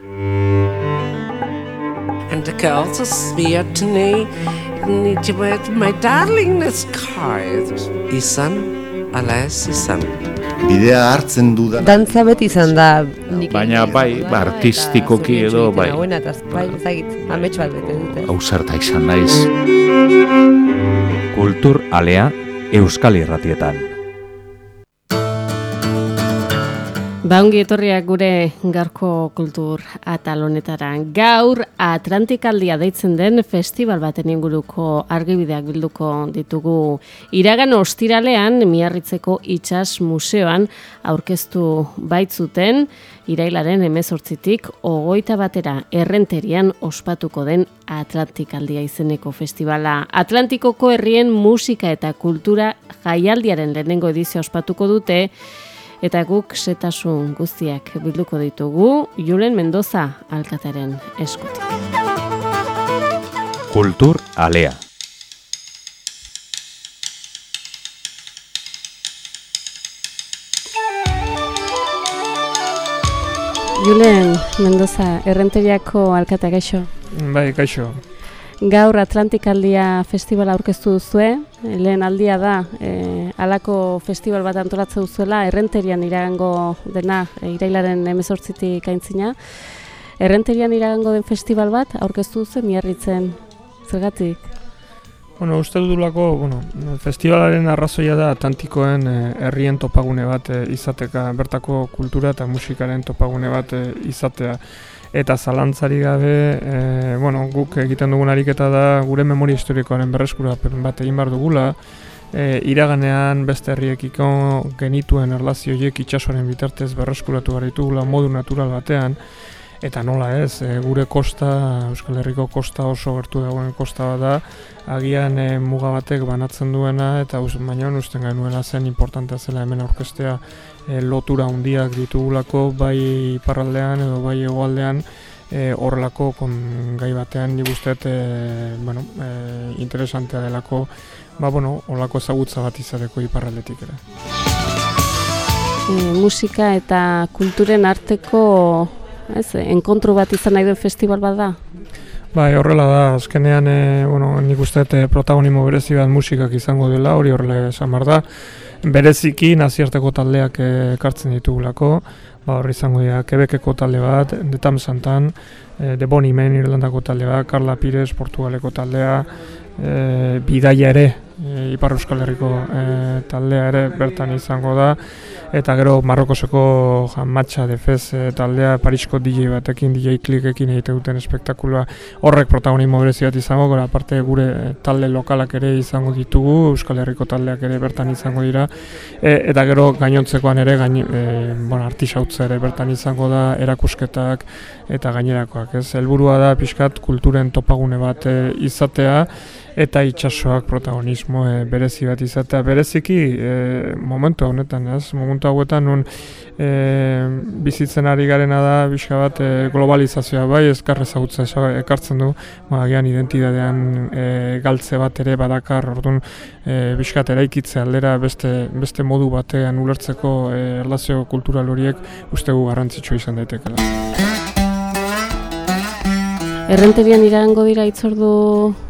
And the girls are swear to me, need you with my darling this card. Izan, ala ez izan. Bidea hartzen dudan Dantza beti izan da Baina bai, ba, artistikoki edo, bai. Hauena, eta bai, ezagit, amets bat bete dute. Ausarta izan naiz. Kultur alea Euskal Irratietan. Ba, ongi etorriak gure garko kultur atal. Gaur Atlantikaldia deitzen den festival baten inguruko argibideak bilduko ditugu. Iragan ostiralean Miarritzeko Itsas Museoan aurkeztu baitzuten irailaren emezortzitik ogoita batera errenterian ospatuko den Atlantikaldia izeneko festivala. Atlantikoko herrien musika eta kultura jaialdiaren lehenengo edizio ospatuko dute, Eta guk setasun guztiak bilduko ditugu Julen Mendoza alkataren eskutik. Kultur alea. Julen Mendoza, errenteriako alkata gaixo. Bai, kaixo. Gaur Atlantikaldia festivala aurkeztu duzue, lehen aldia da, e, alako festival bat antolatzen duzuela, errenterian iragango dena, e, irailaren emezortzitik aintzina. Errenterian iragango den festival bat aurkeztu duzu miarritzen, zergatik? Bueno, uste dudulako, bueno, festivalaren arrazoia da Atlantikoen eh, herrien topagune bat eh, izateka, bertako kultura eta musikaren topagune bat eh, izatea. Eta zalantzari gabe, e, bueno, guk egiten dugun ariketa da gure memoria historikoaren berreskurapen bat egin behar dugula, e, iraganean beste herriekiko genituen erlazioiek itsasoaren bitartez berreskuratu behar ditugula modu natural batean, eta nola ez, e, gure kosta, Euskal Herriko kosta oso gertu dagoen kosta bat da, agian e, muga batek banatzen duena, eta us, baina usten genuela zen importantea zela hemen aurkestea e, lotura handiak ditugulako bai iparraldean edo bai hegoaldean e, horrelako kon gai batean nik uste e, bueno, e, interesantea delako ba, bueno, horrelako ezagutza bat izateko iparraldetik ere. E, musika eta kulturen arteko ez, enkontru bat izan nahi duen festival bat da? Bai, horrela da, azkenean, e, bueno, nik uste e, protagonimo berezi bat musikak izango dela, hori horrela esan bar da. Bereziki nazierteko taldeak ekartzen ditugulako, ba, horri izango dira, Quebeceko talde bat, Detam Santan, e, De Boni Men Irlandako talde bat, Carla Pires Portugaleko taldea, e, Bidaia ere, e, Ipar Euskal Herriko e, taldea ere bertan izango da, eta gero Marrokoseko matxa defez e, taldea Parisko DJ batekin, DJ klikekin egite duten espektakuloa horrek protagonismo berezi bat izango, gara aparte gure talde lokalak ere izango ditugu, Euskal Herriko taldeak ere bertan izango dira, e, eta gero gainontzekoan ere, gain, e, bon, artisautza ere bertan izango da, erakusketak eta gainerakoak, ez, helburua da pixkat kulturen topagune bat e, izatea, eta itsasoak protagonismo e, berezi bat izatea. Bereziki e, momentu honetan ez? Momentu hauetan nun e, bizitzen ari garena da bizka bat e, globalizazioa bai ezkar ezagutza ekartzen du. Ba, agian identitatean e, galtze bat ere badakar orduan e, bizkat eraikitze aldera beste, beste modu batean ulertzeko e, erlazio kultural horiek ustegu garrantzitsua izan daitekela. Errenterian iragango dira itzordu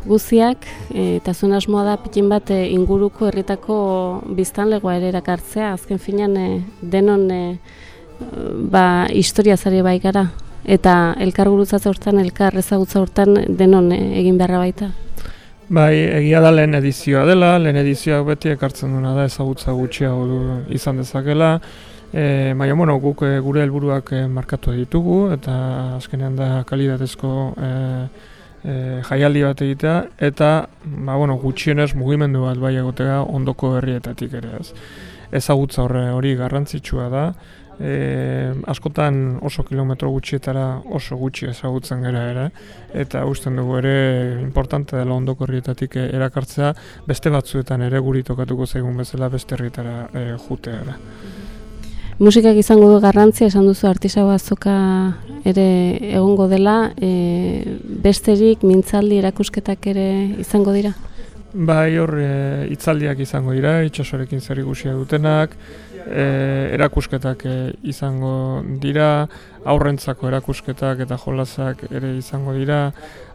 guziak, eta zuen asmoa da pikin bat e, inguruko herritako biztanlegoa ere erakartzea, azken finean e, denon e, ba, historia zari bai gara, eta elkar gurutzatza hortan, elkar ezagutza hortan denon e, egin beharra baita. Bai, egia da lehen edizioa dela, lehen edizioak beti ekartzen duena da ezagutza gutxiago izan dezakela, E, baina, bueno, guk e, gure helburuak e, markatu ditugu eta azkenean da kalidatezko e, e, jaialdi bat egitea eta ba, bueno, gutxienez mugimendu bat bai egotea ondoko herrietatik ere ez. Ezagutza horre hori garrantzitsua da, e, askotan oso kilometro gutxietara oso gutxi ezagutzen gara ere eta usten dugu ere importante dela ondoko herrietatik erakartzea beste batzuetan ere guri tokatuko zaigun bezala beste herrietara e, jutea ere. Musikak izango du garrantzia, esan duzu artisau azoka ere egongo dela, e, besterik mintzaldi erakusketak ere izango dira? Bai, hor e, itzaldiak izango dira, itxasorekin zer ikusia dutenak, e, erakusketak e, izango dira, aurrentzako erakusketak eta jolasak ere izango dira.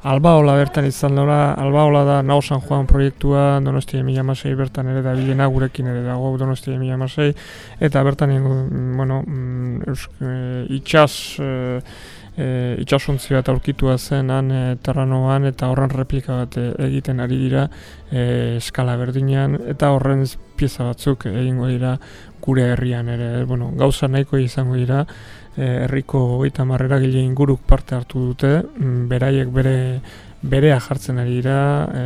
Albaola bertan izan dira, Albaola da Nau San Juan proiektua, Emilia Masei bertan ere da bilena gurekin ere dago Emilia Masei, eta bertan, mm, bueno, mm, e, itxas, e, e, itxasuntzi bat aurkitua zen han e, terranoan eta horren replika bat e, egiten ari dira e, eskala berdinean eta horren pieza batzuk egingo dira gure herrian ere bueno, gauza nahiko izango dira e, herriko hogeita marrera gile inguruk parte hartu dute mm, beraiek bere berea jartzen ari dira e,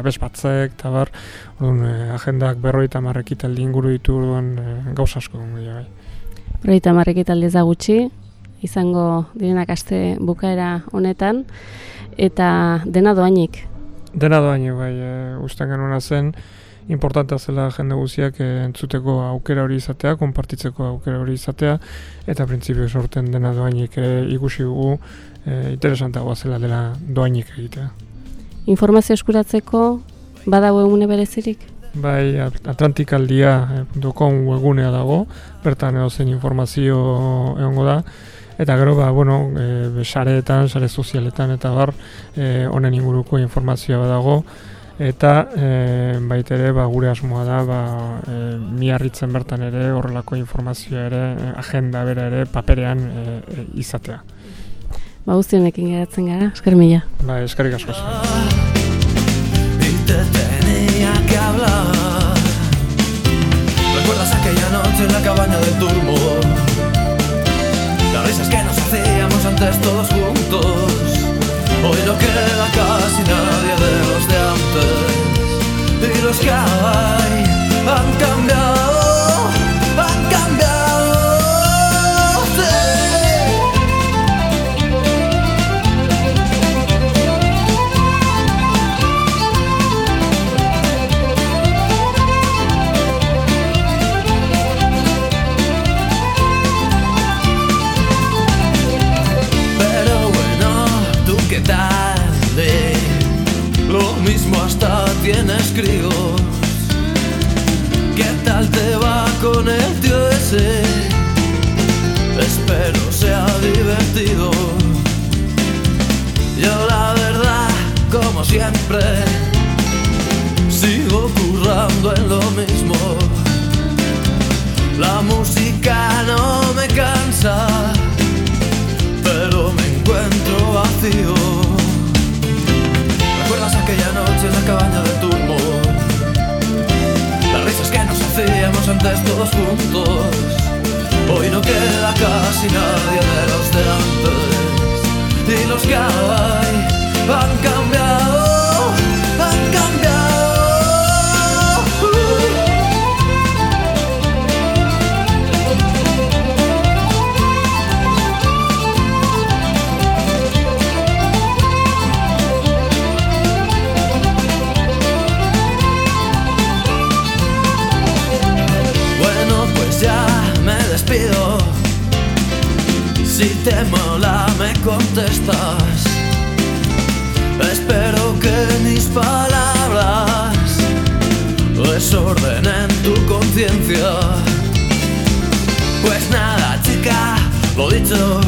abes batzek eta bar un, e, agendak berroita marrekitaldi inguru ditu e, gauza asko dira bai. Berroita marrekitaldi ez da gutxi, izango direnak aste bukaera honetan eta dena doainik. Dena doainik bai, e, usten genuen zen importantea zela jende guztiak e, entzuteko aukera hori izatea, konpartitzeko aukera hori izatea eta printzipio sorten dena doainik e, ikusi dugu e, interesantagoa zela dela doainik egitea. Informazio eskuratzeko badago egune berezirik? Bai, atlantikaldia.com webgunea dago, bertan edo zen informazio egongo da, eta gero ba bueno e, sareetan sare sozialetan eta bar e, honen inguruko informazioa dago eta e, baita ere ba, gure asmoa da ba, e, miarritzen bertan ere horrelako informazioa ere e, agenda bera ere paperean e, e, izatea Ba guztionekin geratzen gara, esker mila. Ba, eskerrik asko. ¿Recuerdas aquella noche en la cabaña del turbo? Risas que nos hacíamos antes todos juntos. Hoy no queda casi nadie de los de antes. Y los que siempre, sigo currando en lo mismo. La música no me cansa, pero me encuentro vacío. Aquella noche en la cabaña del turbo Las risas que nos hacíamos antes todos juntos. Hoy no queda casi nadie de los de antes. Y los que hay han cambiado, te mola me contestas. Espero que mis palabras Desordenen tu conciencia. Pues nada chica, lo dicho.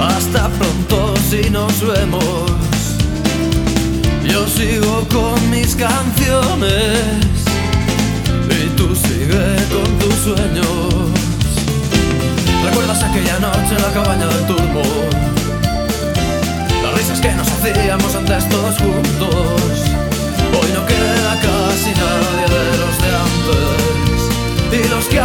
Hasta pronto si nos vemos. Yo sigo con mis canciones y tú sigue con tus sueños. ¿Recuerdas aquella noche en la cabaña del turbo? Las risas que nos hacíamos antes todos juntos. Hoy no queda casi nadie de los de antes. Y los que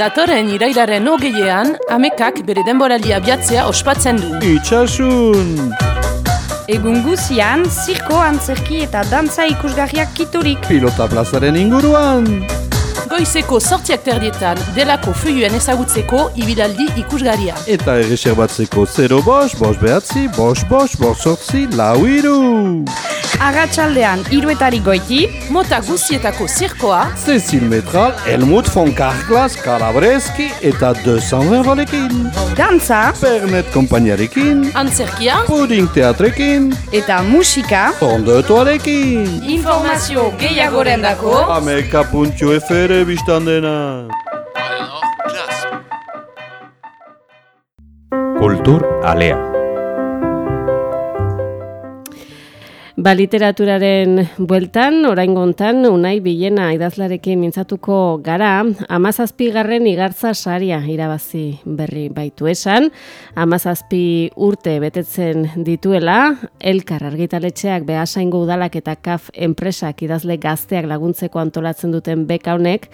Datoren irailaren hogeian, amekak bere denboraldia abiatzea ospatzen du. Itxasun! Egun guzian, zirko, antzerki eta dantza ikusgarriak kiturik. Pilota plazaren inguruan! Goizeko sortziak terdietan, delako fuyuen ezagutzeko ibilaldi ikusgaria. Eta erreserbatzeko 0 bos, bos behatzi, bos bos, bos sortzi, lau iru! Agatxaldean, iruetari goiti. Mota guzietako zirkoa. Cecil Metral, Helmut von Karklas, Kalabreski eta 200 rolekin. Dantza. Pernet kompainiarekin. Antzerkia. Pudding teatrekin. Eta musika. Ondetoarekin. Informazio gehiagoren dako. Ameka.fr biztan dena. Kultur alea. Ba, literaturaren bueltan, orain gontan, unai bilena idazlarekin mintzatuko gara, amazazpi garren igartza saria irabazi berri baitu esan, amazazpi urte betetzen dituela, elkar argitaletxeak behasaingo udalak eta kaf enpresak idazle gazteak laguntzeko antolatzen duten beka honek,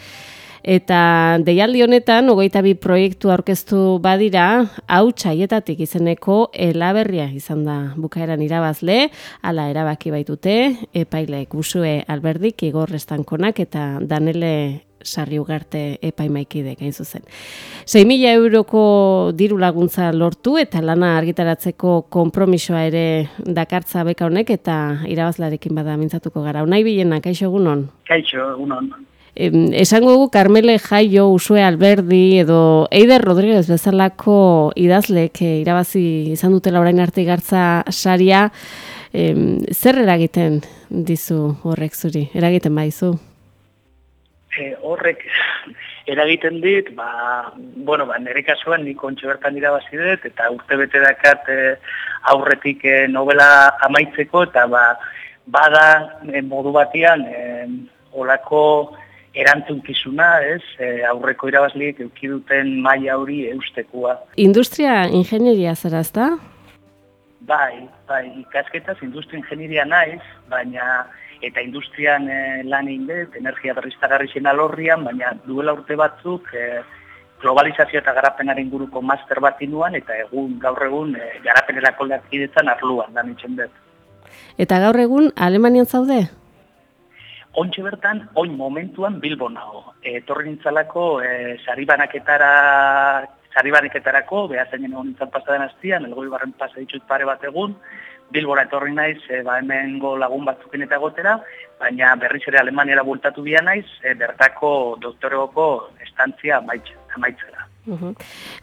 Eta deialdi honetan, hogeita bi proiektu aurkeztu badira, hau txaietatik izeneko elaberria izan da bukaeran irabazle, ala erabaki baitute, epailek busue alberdik, igor restankonak eta danele sarri ugarte epaimaikidek hain zuzen. 6.000 euroko diru laguntza lortu eta lana argitaratzeko konpromisoa ere dakartza beka honek eta irabazlarekin bada mintzatuko gara. Unai bilenak, kaixo egunon? Kaixo, egunon esango dugu Carmele Jaio, Usue Alberdi edo Eider Rodríguez bezalako idazlek eh, irabazi izan dutela orain arte gartza saria, zer eragiten dizu horrek zuri? Eragiten baizu? E, horrek eragiten dit, ba, bueno, ba, nire kasuan nik ontsu bertan irabazi dut, eta urte bete dakat e, aurretik e, novela amaitzeko, eta ba, bada e, modu batian, e, olako erantzunkizuna, ez, e, aurreko irabazliek eukiduten maila hori eustekua. Industria ingenieria zerazta? Bai, bai, ikasketaz industria ingenieria naiz, baina eta industrian e, lan egin dut, energia berriztagarri zen alorrian, baina duela urte batzuk e, globalizazio eta garapenaren guruko master bat inuan, eta egun, gaur egun, e, garapenerako lehakidetzen arluan, lan itxen dut. Eta gaur egun, Alemanian zaude? Ontxe bertan, oin momentuan Bilbo nago. E, torri nintzalako, e, saribanaketara, saribanaketarako, behar zeinen egon nintzen pasaden aztian, elgoi barren pasa ditut pare bat egun, Bilbora etorri naiz, e, ba hemen go lagun batzukin eta gotera, baina berriz ere Alemaniara bultatu bia naiz, e, bertako doktoreoko estantzia amaitzera.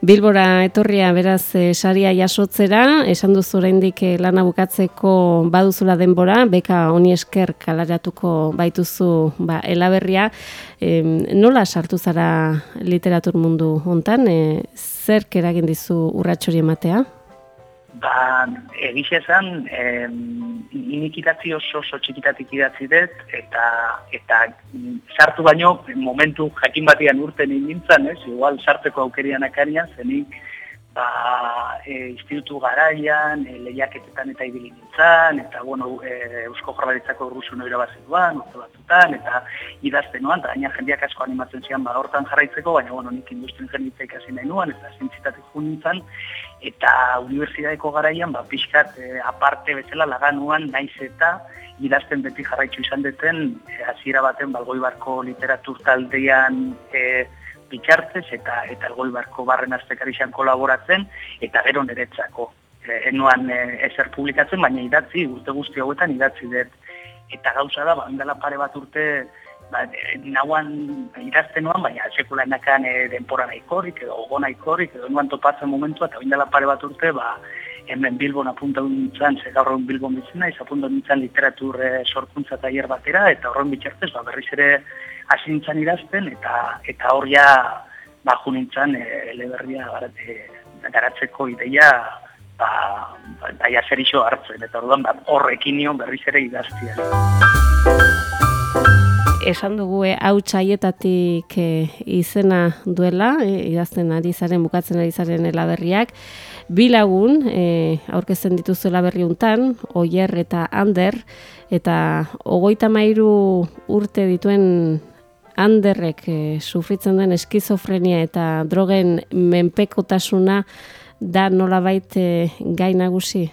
Bilbora etorria beraz e, saria jasotzera, esan duzu oraindik e, lana bukatzeko baduzula denbora, beka honi esker kalaratuko baituzu ba, elaberria. E, nola sartu zara literatur mundu hontan, e, zer keragin dizu urratxori ematea? Ba, egixe esan, inikitatzi oso txikitatik idatzi dut, eta, eta sartu baino, momentu jakin batian urten nintzen, ez? igual sarteko aukerian akarian, zenik, ba, e, institutu garaian, e, lehiaketetan eta ibili nintzen, eta bueno, e, Eusko Jarbaritzako urruzu noira bazetuan, batzutan, eta idazten nuan, eta gaina jendeak asko animatzen zian, ba, hortan jarraitzeko, baina bueno, nik industrien jenditzea ikasi nahi nuan, eta zintzitatik nintzen, eta unibertsitateko garaian ba pixkat e, aparte bezala laganuan naiz eta idazten beti jarraitzu izan deten eh, hasiera baten balgoibarko literatur taldean e, bitartez eta eta algoibarko barren astekarixan kolaboratzen eta gero niretzako. E, enuan ezer publikatzen baina idatzi urte guzti hauetan idatzi dut. Eta gauza da ba pare bat urte ba, nauan idazten nuan, baina sekula enakan e, denpora nahikorik edo ogo nahikorik edo nuan topatzen momentua eta bindela pare bat urte, ba, hemen Bilbon apunta nintzen, ze gaur Bilbon bitzen naiz, apunta nintzen literatur e, sorkuntza tailer batera, eta horren bitxartez, ba, berriz ere hasi nintzen idazten, eta eta hor ja, ba, ju nintzen, e, eleberria garate, garatzeko ideia, ba, ba, daia zer hartzen, eta orduan, ba, horrekin nion berriz ere idaztia esan dugu e, hau txaietatik e, izena duela, e, idazten ari zaren, bukatzen ari zaren elaberriak, bi lagun e, aurkezten dituzu elaberri untan, oier eta ander, eta ogoita mairu urte dituen handerrek e, sufritzen den eskizofrenia eta drogen menpekotasuna da nolabait e, gai nagusi?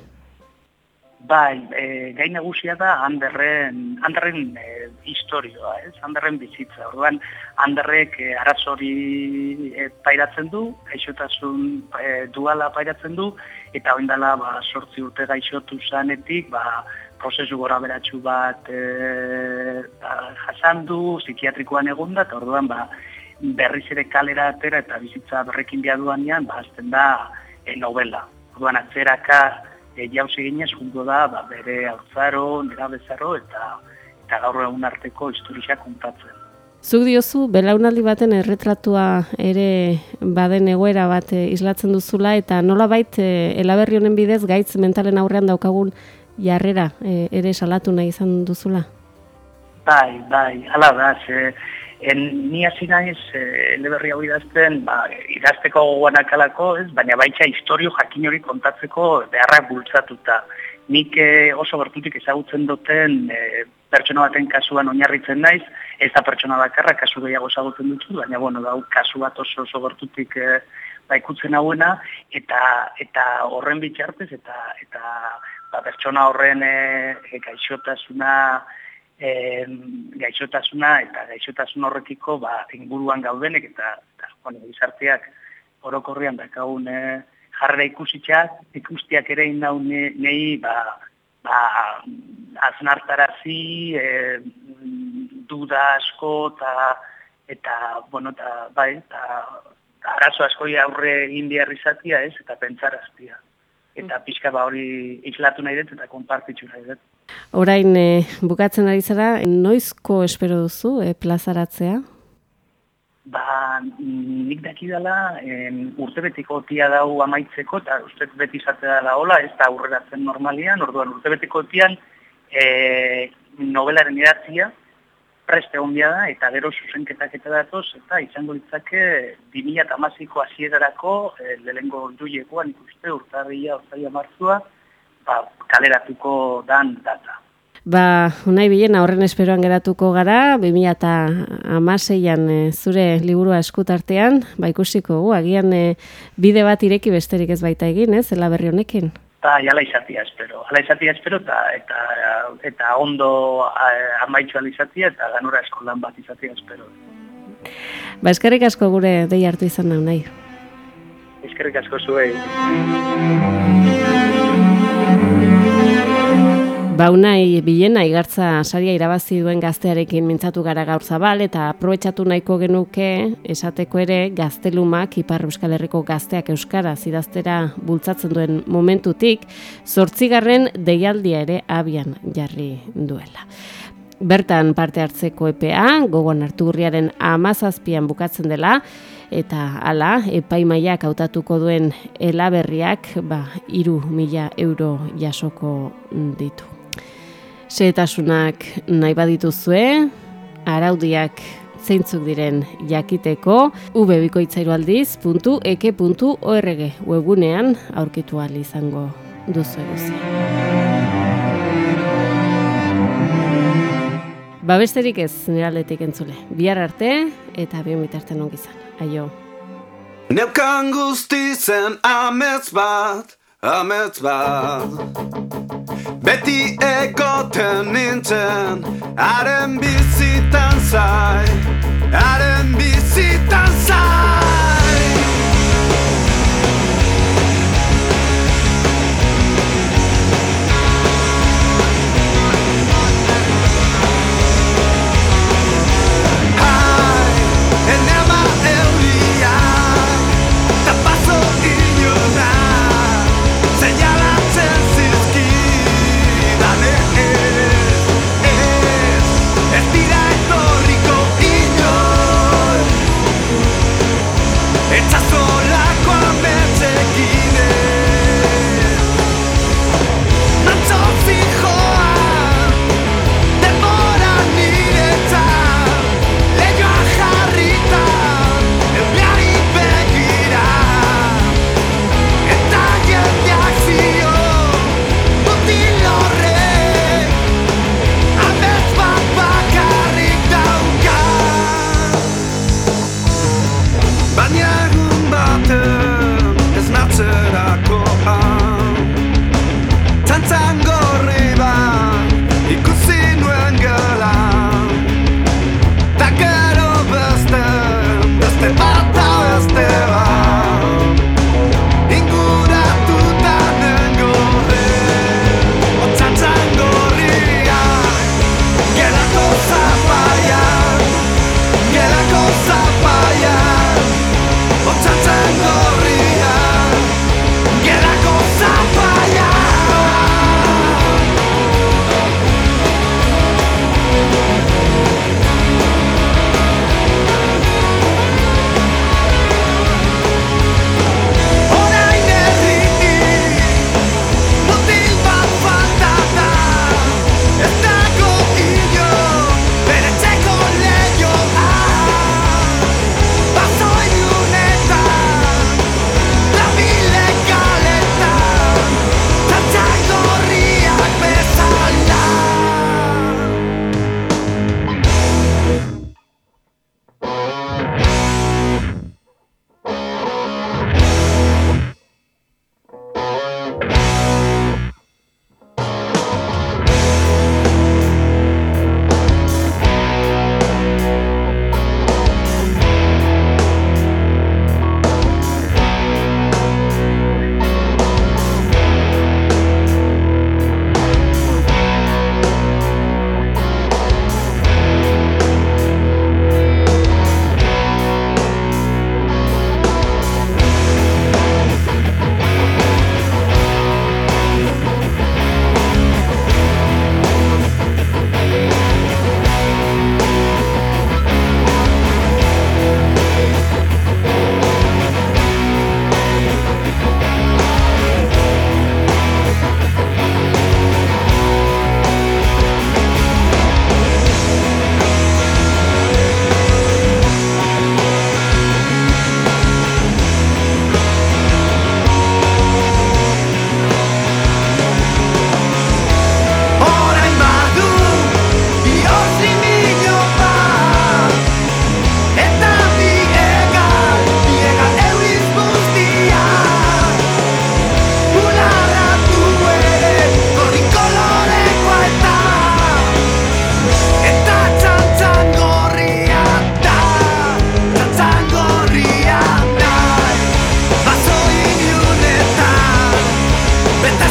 Bai, e, gai nagusia da handerren, handerren e, historioa, ez? handerren bizitza. Orduan, handerrek e, arazori e, pairatzen du, gaixotasun e, duala pairatzen du, eta oindala ba, sortzi urte gaixotu zanetik, ba, prozesu gora beratxu bat e, ba, jasan du, psikiatrikoan egonda, eta orduan ba, berriz ere kalera atera eta bizitza berrekin biaduanean, ba, azten da e, novela. Orduan, atzeraka, e, jauzi ginez jungo da ba, bere hautzaro, nera bezaro eta eta gaur egun arteko historia kontatzen. Zuk diozu, belaunaldi baten erretratua ere baden egoera bat islatzen duzula eta nola bait elaberri honen bidez gaitz mentalen aurrean daukagun jarrera e, ere salatu nahi izan duzula? Bai, bai, ala da, ze, En, ni hasi naiz e, eleberri hau idazten, ba, idazteko goguanak alako, ez? baina baitza historio jakin hori kontatzeko beharrak bultzatuta. Nik e, oso bertutik ezagutzen duten e, pertsona baten kasuan oinarritzen naiz, ez da pertsona bakarra kasu gehiago ezagutzen dut, baina bueno, da, kasu bat oso oso bertutik e, ba, ikutzen hauena, eta, eta horren bitxartez, eta, eta ba, pertsona horren e, gaixotasuna, e, gaixotasuna eta gaixotasun horrekiko ba, inguruan gaudenek eta, eta bueno, izarteak orokorrian dakagun e, jarrera ikusitxak, ikustiak ere indaun nehi ba, ba, aznartarazi, e, duda asko eta eta, bueno, eta, bai, eta, arazo asko aurre egin behar izatia ez, eta pentsaraztia. Eta pixka ba hori islatu nahi dut eta konpartitzu nahi dut. Orain e, bukatzen ari zara, noizko espero duzu e, plazaratzea? Ba, nik daki dela, urte betiko tia dau amaitzeko, eta uste beti izate dela hola, ez da aurreratzen normalian, orduan urte betiko tian e, novelaren idatzia, preste ondia da, eta gero zuzenketak eta datoz, eta izango ditzake 2008ko hasierarako e, lehengo duiekoan ikuste urtarria, urtarria martzua, ba, kaleratuko dan data. Ba, unai bilena horren esperoan geratuko gara, 2006an e, zure liburua eskutartean, ba ikusiko gu, agian e, bide bat ireki besterik ez baita egin, ez, zela berri honekin? Ba, jala izatia espero, jala izatia espero, eta, eta, eta ondo amaitxu izatia, eta ganura eskolan bat izatia espero. Ba, eskerrik asko gure dei hartu izan nahi, nahi. Eskerrik asko zuei. Baunai bilena igartza saria irabazi duen gaztearekin mintzatu gara gaur zabal eta aprobetxatu nahiko genuke esateko ere gaztelumak Ipar Euskal Herriko gazteak euskara zidaztera bultzatzen duen momentutik zortzigarren deialdia ere abian jarri duela. Bertan parte hartzeko EPA, gogoan hartu gurriaren amazazpian bukatzen dela, eta hala, epaimaiak hautatuko duen elaberriak, ba, iru mila euro jasoko ditu. Seetasunak nahi badituzue, araudiak zeintzuk diren jakiteko ubebikoitzairualdiz.eke.org webunean aurkitu izango duzu eguzi. Babesterik ez niraletik entzule. Bihar arte eta bien bitarten ongizan. Aio. Neukan guztizen amets bat, amets bat. Beti egoten nintzen Haren bizitan zai Haren bizitan zai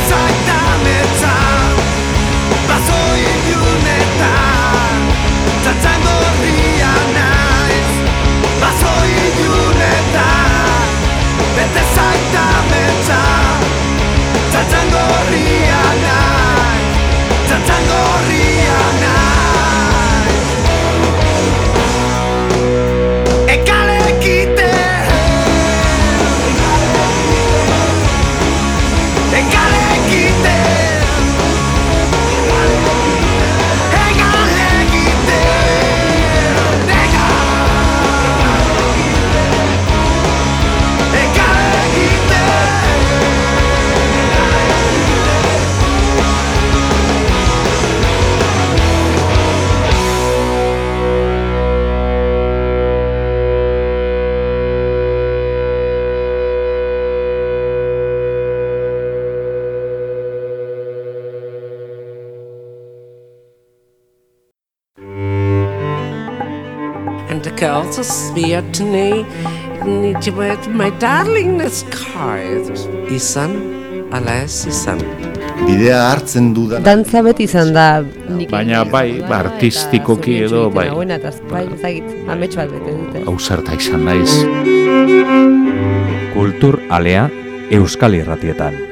tight now. You with my darlingness card. Izan, ala ez izan. Bidea hartzen dudan Dantza beti izan da Baina bai, ba, artistikoki edo, bai. Buena, eta bai, ezagit, amets bat bete dute. Ausarta izan naiz. Kultur alea Euskal Irratietan.